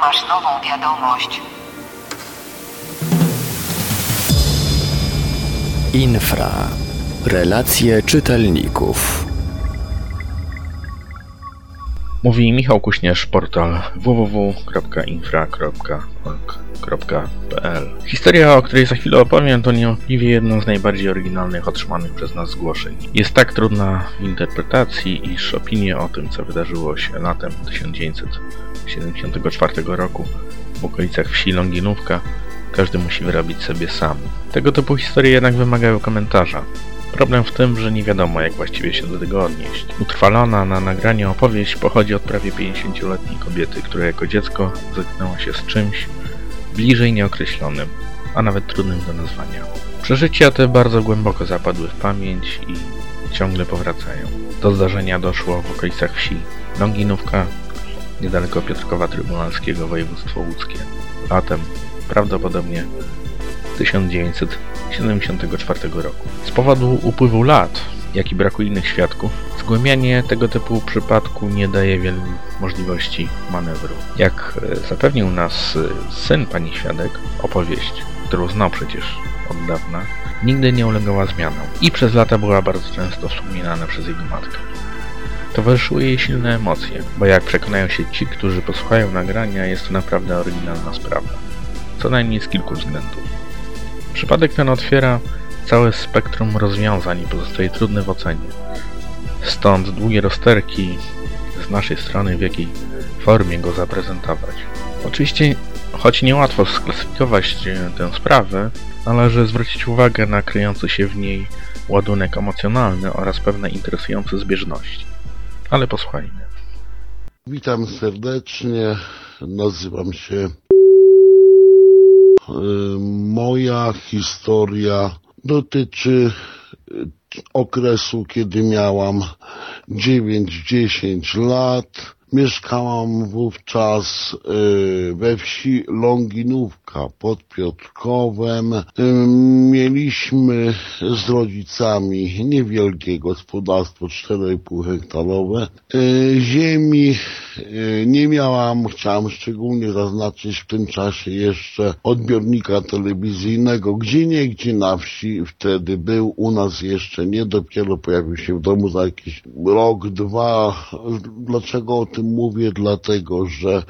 Masz nową wiadomość. Infra. Relacje czytelników. Mówi Michał Kuśnierz, portal Historia, o której za chwilę opowiem, to niewątpliwie jedno z najbardziej oryginalnych otrzymanych przez nas zgłoszeń. Jest tak trudna w interpretacji, iż opinie o tym, co wydarzyło się latem 1974 roku w okolicach wsi Longinówka, każdy musi wyrobić sobie sam. Tego typu historie jednak wymagają komentarza. Problem w tym, że nie wiadomo jak właściwie się do tego odnieść. Utrwalona na nagraniu opowieść pochodzi od prawie 50-letniej kobiety, która jako dziecko zetknęła się z czymś bliżej nieokreślonym, a nawet trudnym do nazwania. Przeżycia te bardzo głęboko zapadły w pamięć i ciągle powracają. Do zdarzenia doszło w okolicach wsi Longinówka, niedaleko Piotrkowa Trybunalskiego, województwo łódzkie. Latem, prawdopodobnie 1974 roku. Z powodu upływu lat, jak i braku innych świadków, zgłębianie tego typu przypadku nie daje wielu możliwości manewru. Jak e, zapewnił nas e, syn pani świadek, opowieść, którą znał przecież od dawna, nigdy nie ulegała zmianom i przez lata była bardzo często wspominana przez jego matkę. Towarzyszyły jej silne emocje, bo jak przekonają się ci, którzy posłuchają nagrania, jest to naprawdę oryginalna sprawa. Co najmniej z kilku względów. Przypadek ten otwiera całe spektrum rozwiązań i pozostaje trudny w ocenie. Stąd długie rozterki z naszej strony, w jakiej formie go zaprezentować. Oczywiście, choć niełatwo sklasyfikować tę sprawę, należy zwrócić uwagę na kryjący się w niej ładunek emocjonalny oraz pewne interesujące zbieżności. Ale posłuchajmy. Witam serdecznie, nazywam się Y, moja historia dotyczy okresu, kiedy miałam 9-10 lat Mieszkałam wówczas y, we wsi Longinówka pod Piotrkowem. Y, mieliśmy z rodzicami niewielkie gospodarstwo 4,5 hektarowe. Y, ziemi nie miałam, chciałam szczególnie zaznaczyć w tym czasie jeszcze odbiornika telewizyjnego, gdzie niegdzie na wsi wtedy był, u nas jeszcze nie, dopiero pojawił się w domu za jakiś rok, dwa. Dlaczego o tym mówię? Dlatego, że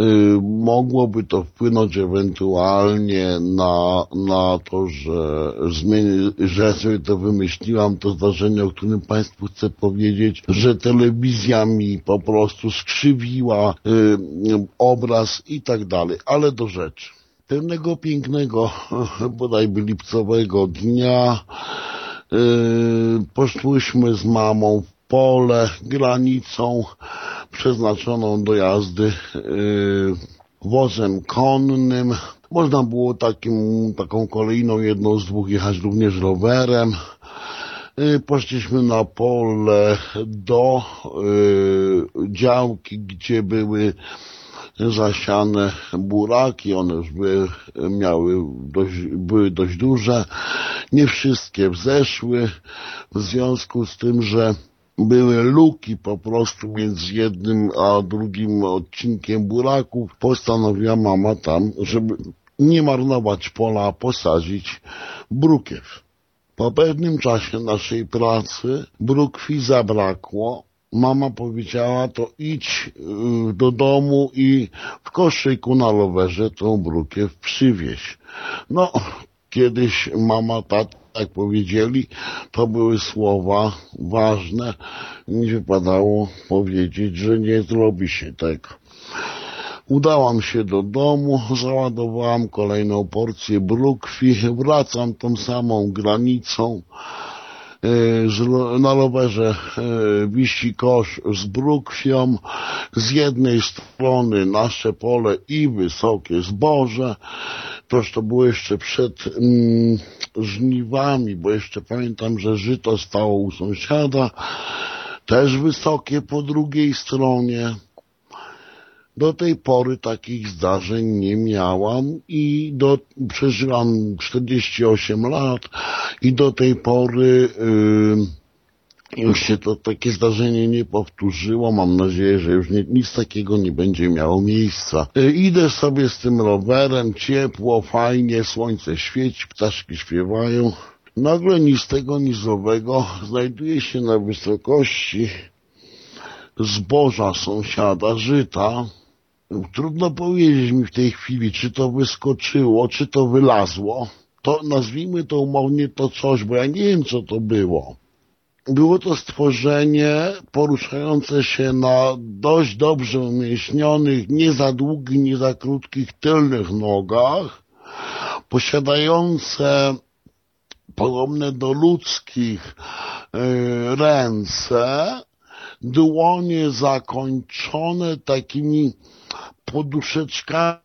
y, mogłoby to wpłynąć ewentualnie na, na to, że zmieni, że ja sobie to wymyśliłam, to zdarzenie, o którym Państwu chcę powiedzieć, że telewizja mi po prostu skrzywiła y, obraz i tak dalej, ale do rzeczy. Pewnego pięknego, bodajby lipcowego dnia, Yy, poszłyśmy z mamą w pole granicą przeznaczoną do jazdy yy, wozem konnym. Można było takim, taką kolejną jedną z dwóch jechać również rowerem. Yy, poszliśmy na pole do yy, działki, gdzie były zasiane buraki, one już były, miały dość, były dość duże. Nie wszystkie wzeszły, w związku z tym, że były luki po prostu między jednym a drugim odcinkiem buraków. Postanowiła mama tam, żeby nie marnować pola, posadzić brukiew. Po pewnym czasie naszej pracy brukwi zabrakło. Mama powiedziała, to idź y, do domu i w koszyku na rowerze tą brukiew przywieź. No, kiedyś mama, tata tak powiedzieli, to były słowa ważne. Nie wypadało powiedzieć, że nie zrobi się tego. Udałam się do domu, załadowałam kolejną porcję brukwi, wracam tą samą granicą. E, na rowerze e, wisi kosz z brukwią, z jednej strony nasze pole i wysokie zboże, toż to było jeszcze przed mm, żniwami, bo jeszcze pamiętam, że żyto stało u sąsiada, też wysokie po drugiej stronie. Do tej pory takich zdarzeń nie miałam i do, przeżyłam 48 lat i do tej pory yy, już się to takie zdarzenie nie powtórzyło. Mam nadzieję, że już nie, nic takiego nie będzie miało miejsca. E, Idę sobie z tym rowerem, ciepło, fajnie, słońce świeci, ptaszki śpiewają. Nagle nic tego, nic nowego znajduje się na wysokości zboża sąsiada, żyta. Trudno powiedzieć mi w tej chwili, czy to wyskoczyło, czy to wylazło. To nazwijmy to umownie to coś, bo ja nie wiem, co to było. Było to stworzenie poruszające się na dość dobrze umieśnionych, nie za długich, nie za krótkich tylnych nogach, posiadające podobne do ludzkich y, ręce, dłonie zakończone takimi poduszeczkami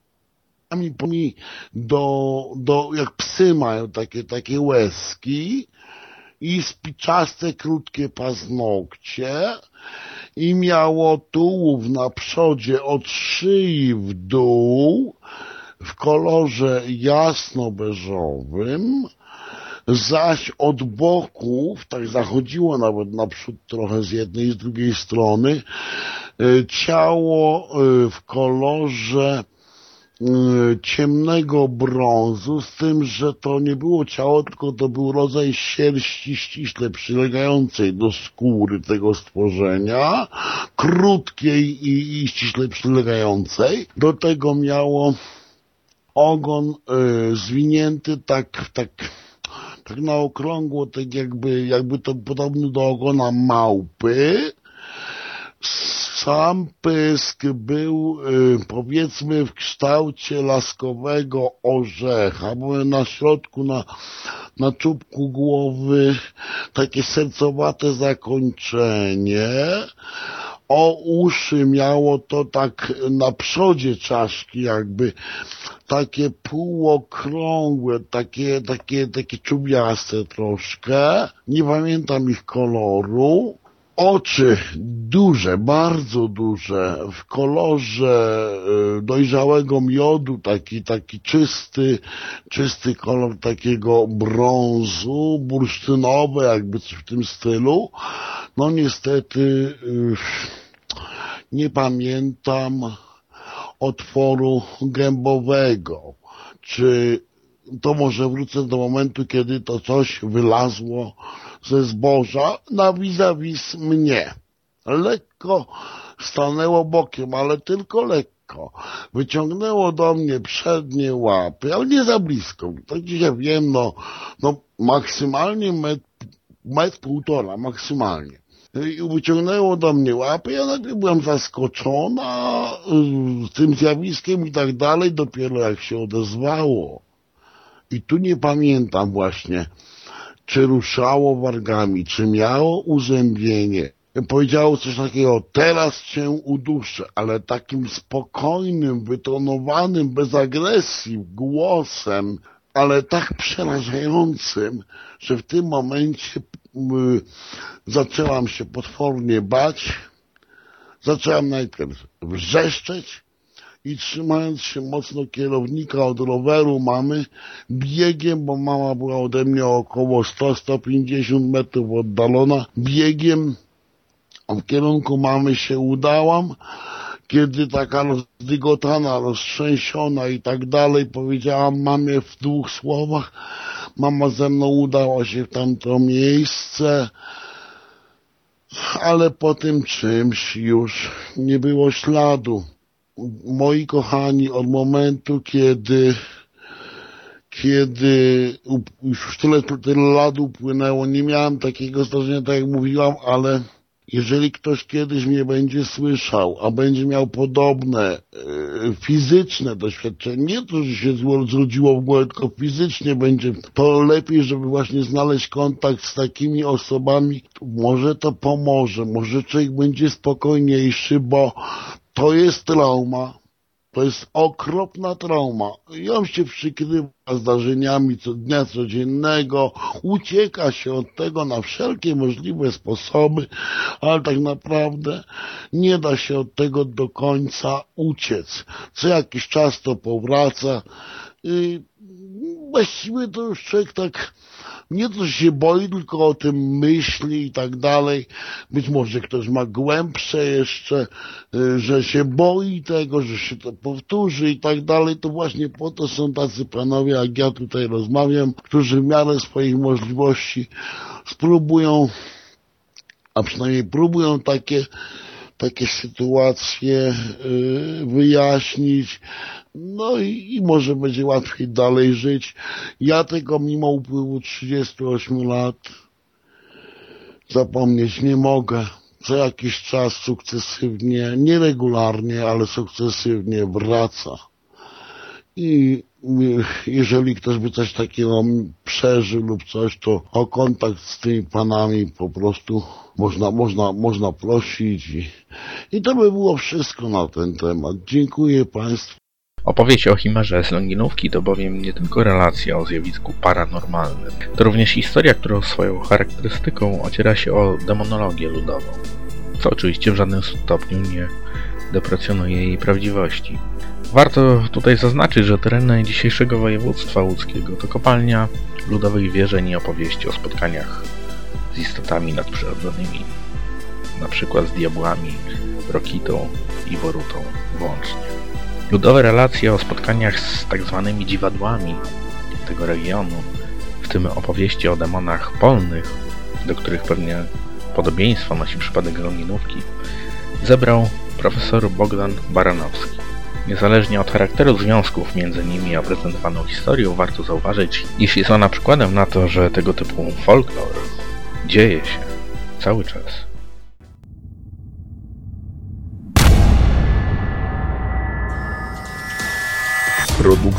do, do, jak psy mają takie, takie łezki i spiczaste krótkie paznokcie. I miało tułów na przodzie od szyi w dół w kolorze jasno-beżowym, zaś od boków, tak zachodziło nawet naprzód trochę z jednej i z drugiej strony, y, ciało y, w kolorze y, ciemnego brązu, z tym, że to nie było ciało, tylko to był rodzaj sierści ściśle przylegającej do skóry tego stworzenia, krótkiej i, i ściśle przylegającej. Do tego miało ogon y, zwinięty tak, tak, tak na okrągło, tak jakby, jakby to podobny do ogona małpy. Sam pysk był, y, powiedzmy, w kształcie laskowego orzecha. Były na środku, na, na czubku głowy takie sercowate zakończenie. O uszy miało to tak na przodzie czaszki, jakby takie półokrągłe, takie, takie, takie czubiaste troszkę. Nie pamiętam ich koloru. Oczy duże, bardzo duże, w kolorze y, dojrzałego miodu, taki, taki czysty, czysty kolor takiego brązu, bursztynowy, jakby coś w tym stylu. No niestety y, nie pamiętam otworu gębowego. Czy to może wrócę do momentu, kiedy to coś wylazło ze zboża na vis-a-vis mnie. Lekko stanęło bokiem, ale tylko lekko. Wyciągnęło do mnie przednie łapy, ale nie za blisko. Tak dzisiaj wiem, no, no maksymalnie metr, metr półtora, maksymalnie. I wyciągnęło do mnie łapy, ja nagle byłem zaskoczona y, tym zjawiskiem i tak dalej, dopiero jak się odezwało. I tu nie pamiętam właśnie, czy ruszało wargami, czy miało uzębienie. Powiedziało coś takiego, teraz cię uduszę, ale takim spokojnym, wytonowanym, bez agresji głosem, ale tak przerażającym, że w tym momencie zaczęłam się potwornie bać. Zaczęłam najpierw wrzeszczeć, i trzymając się mocno kierownika od roweru mamy, biegiem, bo mama była ode mnie około 100-150 metrów oddalona, biegiem w kierunku mamy się udałam, kiedy taka rozdygotana, roztrzęsiona i tak dalej, powiedziałam mamie w dwóch słowach, mama ze mną udała się w tamto miejsce, ale po tym czymś już nie było śladu. Moi kochani, od momentu, kiedy kiedy już tyle, tyle lat upłynęło, nie miałem takiego zdarzenia, tak jak mówiłam, ale jeżeli ktoś kiedyś mnie będzie słyszał, a będzie miał podobne e, fizyczne doświadczenie, nie to, że się zrodziło w głowie, tylko fizycznie będzie, to lepiej, żeby właśnie znaleźć kontakt z takimi osobami, może to pomoże, może człowiek będzie spokojniejszy, bo to jest trauma. To jest okropna trauma. On się przykrywa zdarzeniami co dnia codziennego, ucieka się od tego na wszelkie możliwe sposoby, ale tak naprawdę nie da się od tego do końca uciec. Co jakiś czas to powraca i właściwie to już człowiek tak nie to się boi, tylko o tym myśli i tak dalej. Być może ktoś ma głębsze jeszcze, y, że się boi tego, że się to powtórzy i tak dalej. To właśnie po to są tacy panowie, jak ja tutaj rozmawiam, którzy w miarę swoich możliwości spróbują, a przynajmniej próbują takie takie sytuacje y, wyjaśnić, no i, i może będzie łatwiej dalej żyć. Ja tego mimo upływu 38 lat zapomnieć nie mogę. Co jakiś czas sukcesywnie, nieregularnie, ale sukcesywnie wraca. I jeżeli ktoś by coś takiego przeżył lub coś, to o kontakt z tymi panami po prostu można, można, można prosić i, i to by było wszystko na ten temat. Dziękuję Państwu. Opowieść o Chimerze z Longinówki to bowiem nie tylko relacja o zjawisku paranormalnym, to również historia, która swoją charakterystyką ociera się o demonologię ludową, co oczywiście w żadnym stopniu nie deprecjonuje jej prawdziwości. Warto tutaj zaznaczyć, że tereny dzisiejszego województwa łódzkiego to kopalnia ludowych wierzeń i opowieści o spotkaniach z istotami nadprzyrodzonymi, na przykład z diabłami, Rokitą i Borutą włącznie. Ludowe relacje o spotkaniach z tak zwanymi dziwadłami tego regionu, w tym opowieści o demonach polnych, do których pewnie podobieństwo nosi przypadek Longinówki, zebrał profesor Bogdan Baranowski. Niezależnie od charakteru związków między nimi a prezentowaną historią, warto zauważyć, iż jest ona przykładem na to, że tego typu folklor dzieje się cały czas.